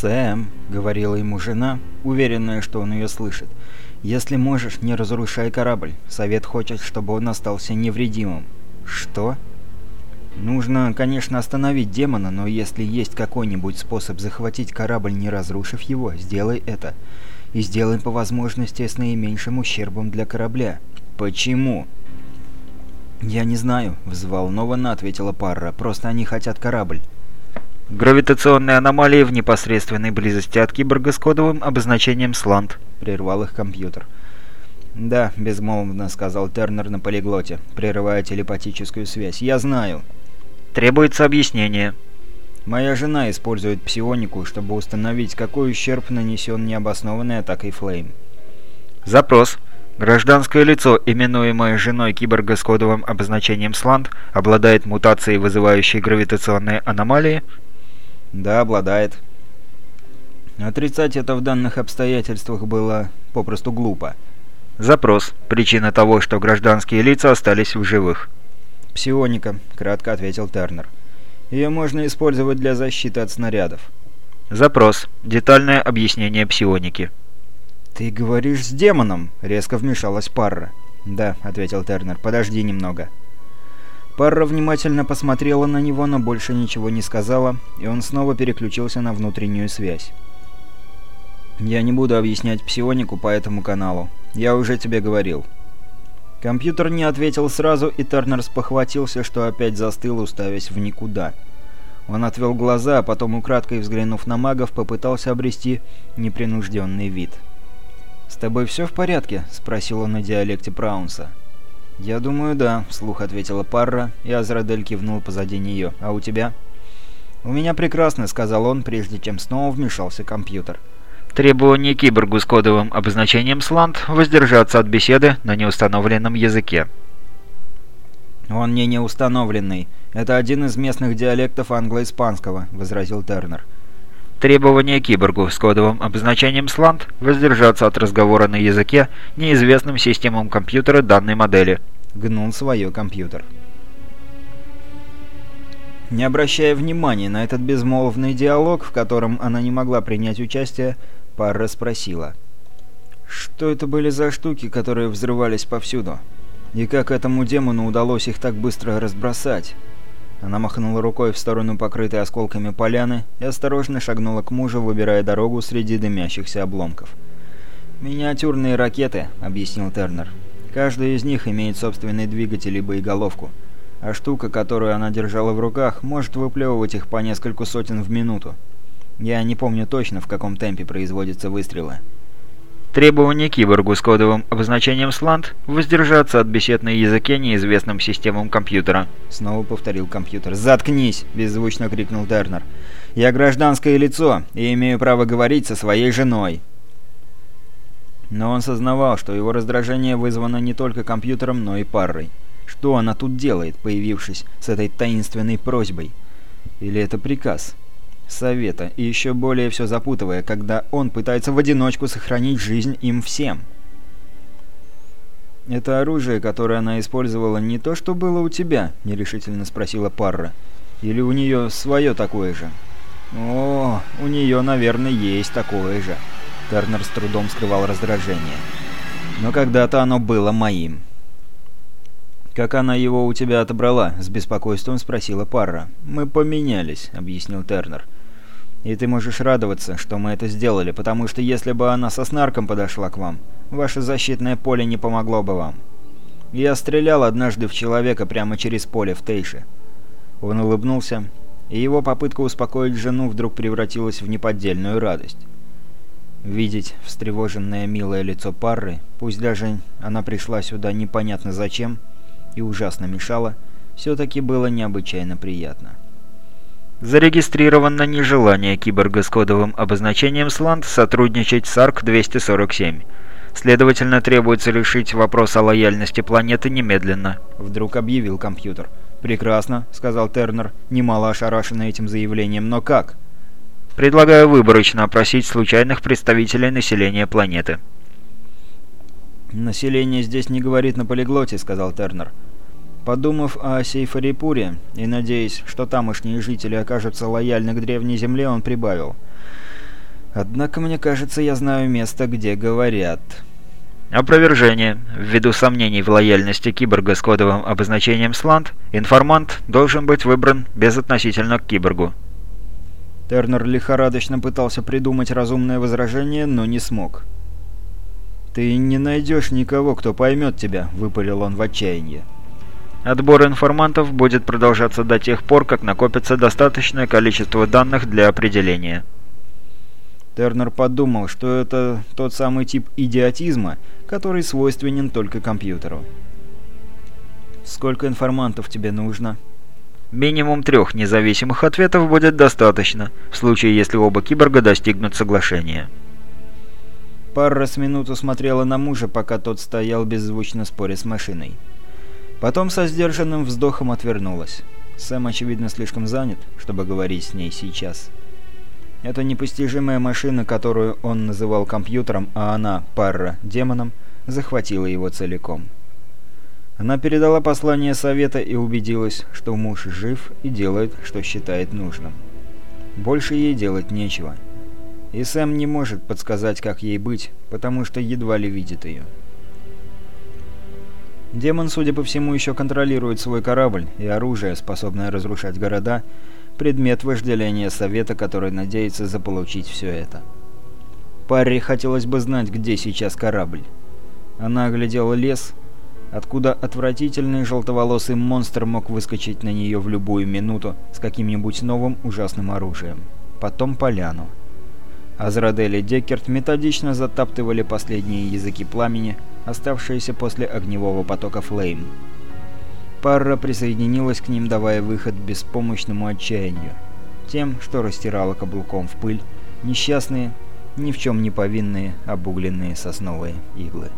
«Сэм», — говорила ему жена, уверенная, что он ее слышит, — «если можешь, не разрушай корабль. Совет хочет, чтобы он остался невредимым». «Что?» «Нужно, конечно, остановить демона, но если есть какой-нибудь способ захватить корабль, не разрушив его, сделай это. И сделай по возможности с наименьшим ущербом для корабля». «Почему?» «Я не знаю», — взволнованно ответила Парра. «Просто они хотят корабль». «Гравитационные аномалии в непосредственной близости от киборга с кодовым обозначением «Сланд», — прервал их компьютер. «Да», — безмолвно сказал Тернер на полиглоте, прерывая телепатическую связь. «Я знаю». «Требуется объяснение». «Моя жена использует псионику, чтобы установить, какой ущерб нанесен необоснованной атакой Флейм». «Запрос. Гражданское лицо, именуемое женой киборга с кодовым обозначением «Сланд», обладает мутацией, вызывающей гравитационные аномалии?» Да, обладает. Отрицать это в данных обстоятельствах было попросту глупо. Запрос. Причина того, что гражданские лица остались в живых. «Псионика», — кратко ответил Тернер. «Ее можно использовать для защиты от снарядов». Запрос. Детальное объяснение псионики. «Ты говоришь с демоном?» — резко вмешалась Парра. «Да», — ответил Тернер. «Подожди немного». Парра внимательно посмотрела на него, но больше ничего не сказала, и он снова переключился на внутреннюю связь. «Я не буду объяснять псионику по этому каналу. Я уже тебе говорил». Компьютер не ответил сразу, и Тернер спохватился, что опять застыл, уставясь в никуда. Он отвел глаза, а потом, украдкой взглянув на магов, попытался обрести непринужденный вид. «С тобой все в порядке?» — спросил он на диалекте Праунса. «Я думаю, да», — вслух ответила Парра, и Азрадель кивнул позади нее. «А у тебя?» «У меня прекрасно», — сказал он, прежде чем снова вмешался компьютер. Требование киборгу с кодовым обозначением «Сланд» воздержаться от беседы на неустановленном языке. «Он не неустановленный. Это один из местных диалектов англо-испанского», — возразил Тернер. Требование киборгу с кодовым обозначением «Сланд» воздержаться от разговора на языке, неизвестным системам компьютера данной модели. Гнул свое компьютер. Не обращая внимания на этот безмолвный диалог, в котором она не могла принять участие, Парра спросила. «Что это были за штуки, которые взрывались повсюду? И как этому демону удалось их так быстро разбросать?» Она махнула рукой в сторону покрытой осколками поляны и осторожно шагнула к мужу, выбирая дорогу среди дымящихся обломков. «Миниатюрные ракеты», — объяснил Тернер. «Каждая из них имеет собственный двигатель и боеголовку, а штука, которую она держала в руках, может выплевывать их по нескольку сотен в минуту. Я не помню точно, в каком темпе производятся выстрелы». Требование киборгу с кодовым обозначением «Сланд» — воздержаться от бесед на языке неизвестным системам компьютера. Снова повторил компьютер. «Заткнись!» — беззвучно крикнул Тернер. «Я гражданское лицо и имею право говорить со своей женой!» Но он сознавал, что его раздражение вызвано не только компьютером, но и парой. Что она тут делает, появившись с этой таинственной просьбой? Или это приказ? Совета, и еще более все запутывая, когда он пытается в одиночку сохранить жизнь им всем. «Это оружие, которое она использовала, не то, что было у тебя?» — нерешительно спросила Парра. «Или у нее свое такое же?» «О, у нее, наверное, есть такое же». Тернер с трудом скрывал раздражение. «Но когда-то оно было моим». «Как она его у тебя отобрала?» — с беспокойством спросила Парра. «Мы поменялись», — объяснил Тернер. И ты можешь радоваться, что мы это сделали, потому что если бы она со снарком подошла к вам, ваше защитное поле не помогло бы вам. Я стрелял однажды в человека прямо через поле в Тейше. Он улыбнулся, и его попытка успокоить жену вдруг превратилась в неподдельную радость. Видеть встревоженное милое лицо Парры, пусть даже она пришла сюда непонятно зачем и ужасно мешала, все-таки было необычайно приятно. Зарегистрировано нежелание киборга с кодовым обозначением «Сланд» сотрудничать с АРК-247. Следовательно, требуется решить вопрос о лояльности планеты немедленно. Вдруг объявил компьютер. «Прекрасно», — сказал Тернер, немало ошарашенный этим заявлением. «Но как?» «Предлагаю выборочно опросить случайных представителей населения планеты». «Население здесь не говорит на полиглоте», — сказал Тернер. Подумав о Сейфарипуре и надеясь, что тамошние жители окажутся лояльны к Древней Земле, он прибавил. Однако мне кажется, я знаю место, где говорят. Опровержение. Ввиду сомнений в лояльности киборга с кодовым обозначением «Сланд», информант должен быть выбран безотносительно к киборгу. Тернер лихорадочно пытался придумать разумное возражение, но не смог. «Ты не найдешь никого, кто поймет тебя», — выпалил он в отчаянии. Отбор информантов будет продолжаться до тех пор, как накопится достаточное количество данных для определения. Тернер подумал, что это тот самый тип идиотизма, который свойственен только компьютеру. «Сколько информантов тебе нужно?» Минимум трех независимых ответов будет достаточно, в случае, если оба киборга достигнут соглашения. Парра с минуту смотрела на мужа, пока тот стоял беззвучно споря с машиной. Потом со сдержанным вздохом отвернулась. Сэм, очевидно, слишком занят, чтобы говорить с ней сейчас. Эта непостижимая машина, которую он называл компьютером, а она, Парра, демоном, захватила его целиком. Она передала послание совета и убедилась, что муж жив и делает, что считает нужным. Больше ей делать нечего. И Сэм не может подсказать, как ей быть, потому что едва ли видит ее. Демон, судя по всему, еще контролирует свой корабль, и оружие, способное разрушать города, предмет вожделения Совета, который надеется заполучить все это. Парри хотелось бы знать, где сейчас корабль. Она оглядела лес, откуда отвратительный желтоволосый монстр мог выскочить на нее в любую минуту с каким-нибудь новым ужасным оружием. Потом поляну. Азрадель и Деккерт методично затаптывали последние языки пламени, оставшиеся после огневого потока Флейм. Парра присоединилась к ним, давая выход беспомощному отчаянию. Тем, что растирало каблуком в пыль, несчастные, ни в чем не повинные обугленные сосновые иглы.